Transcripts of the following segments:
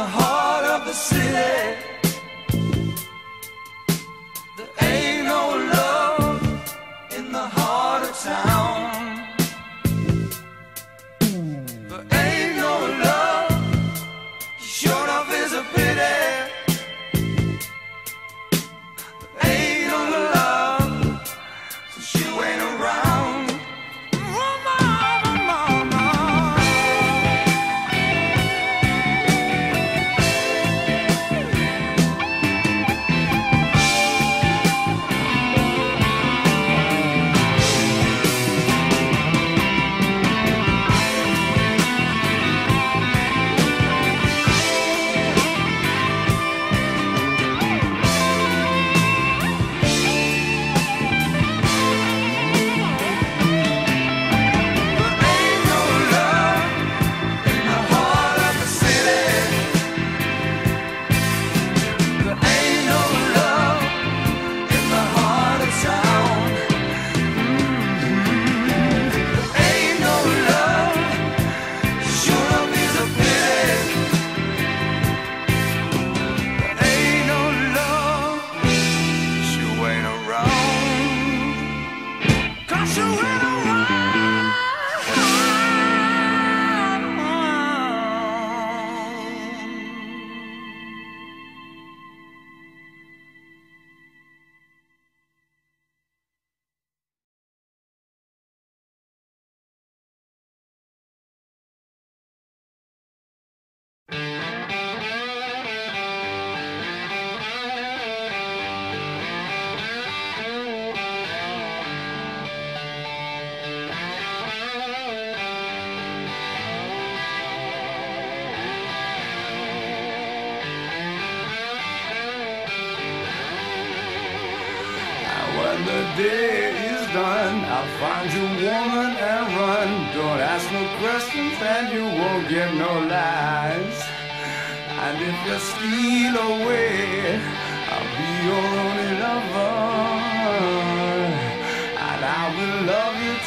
the heart of the city.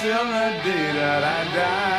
Thank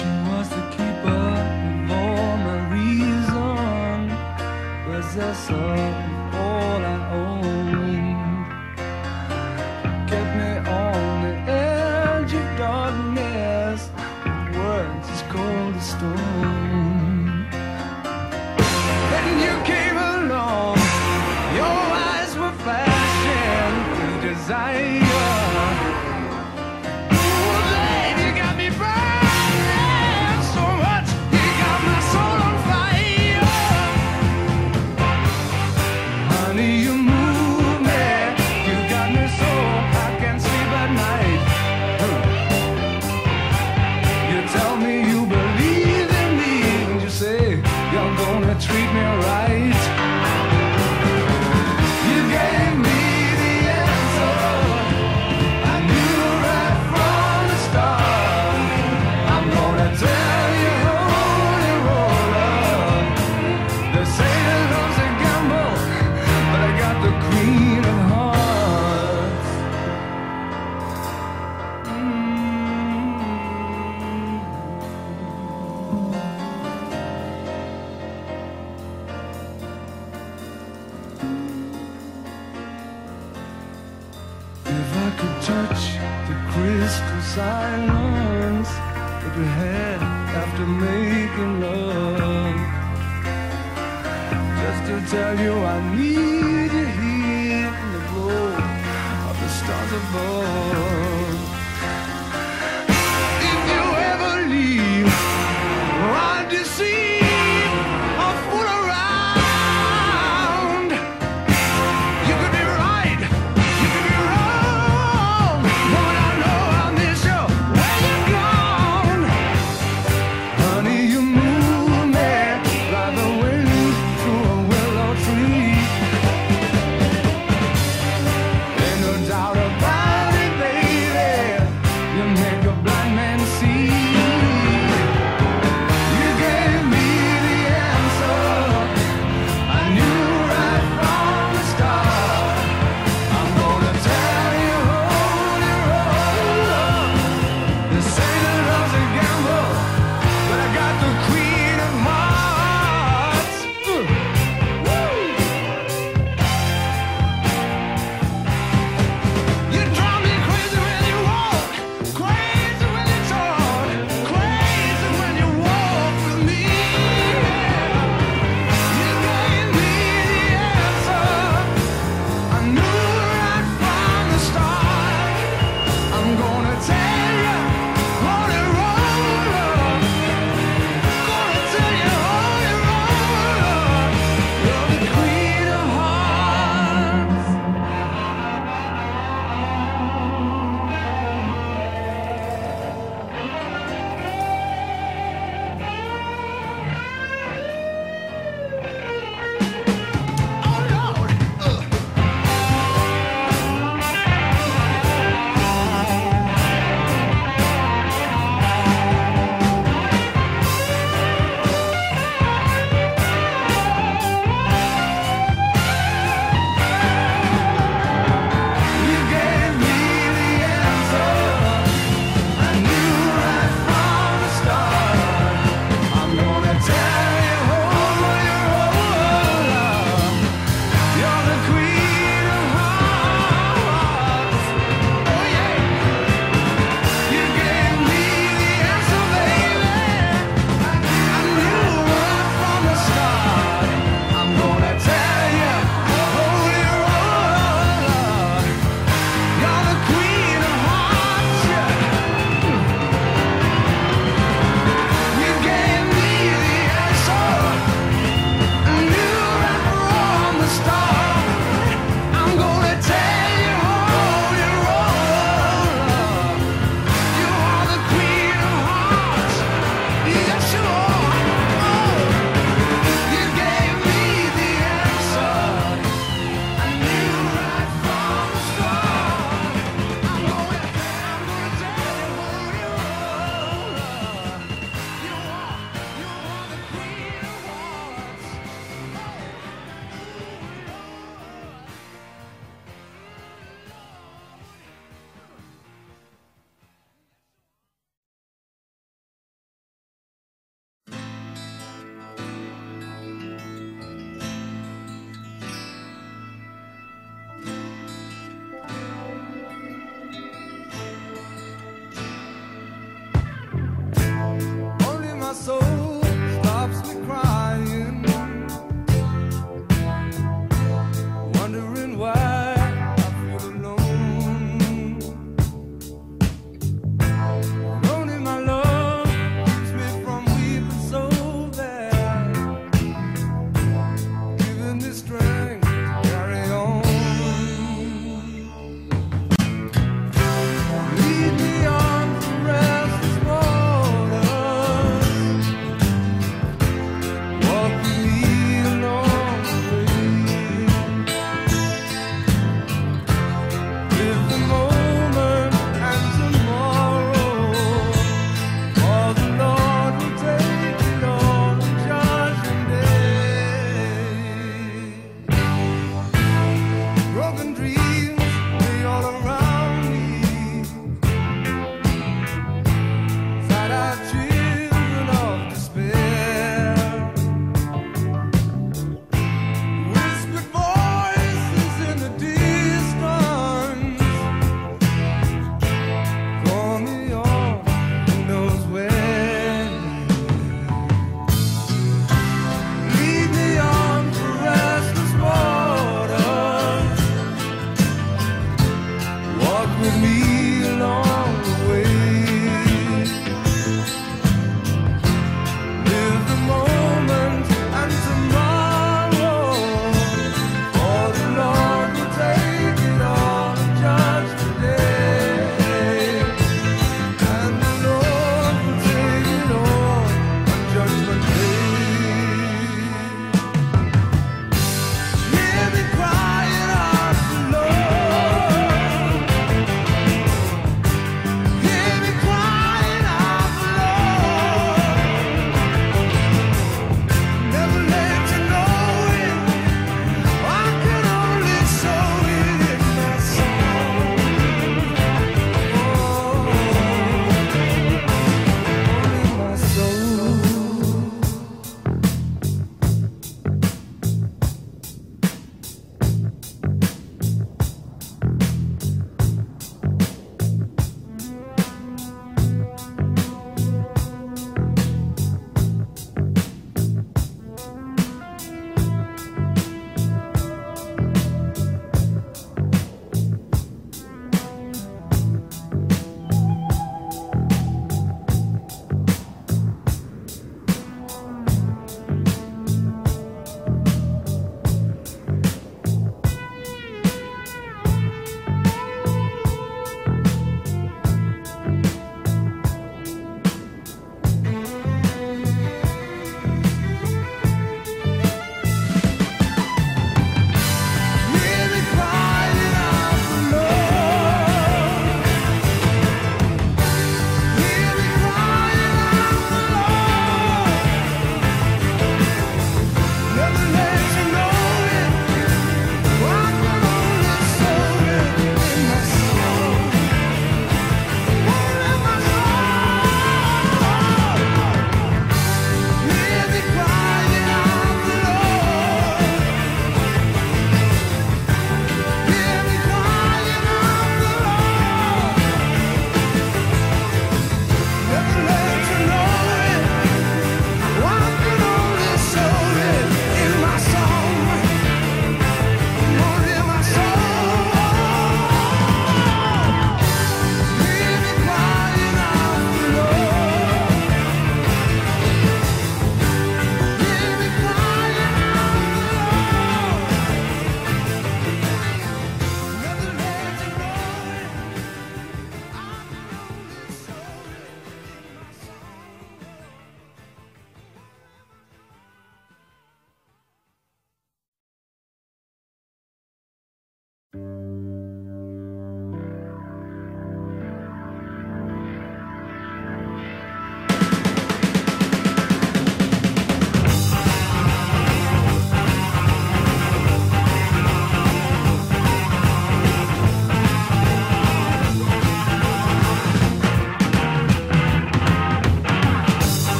She was the keeper of all my reason, possessor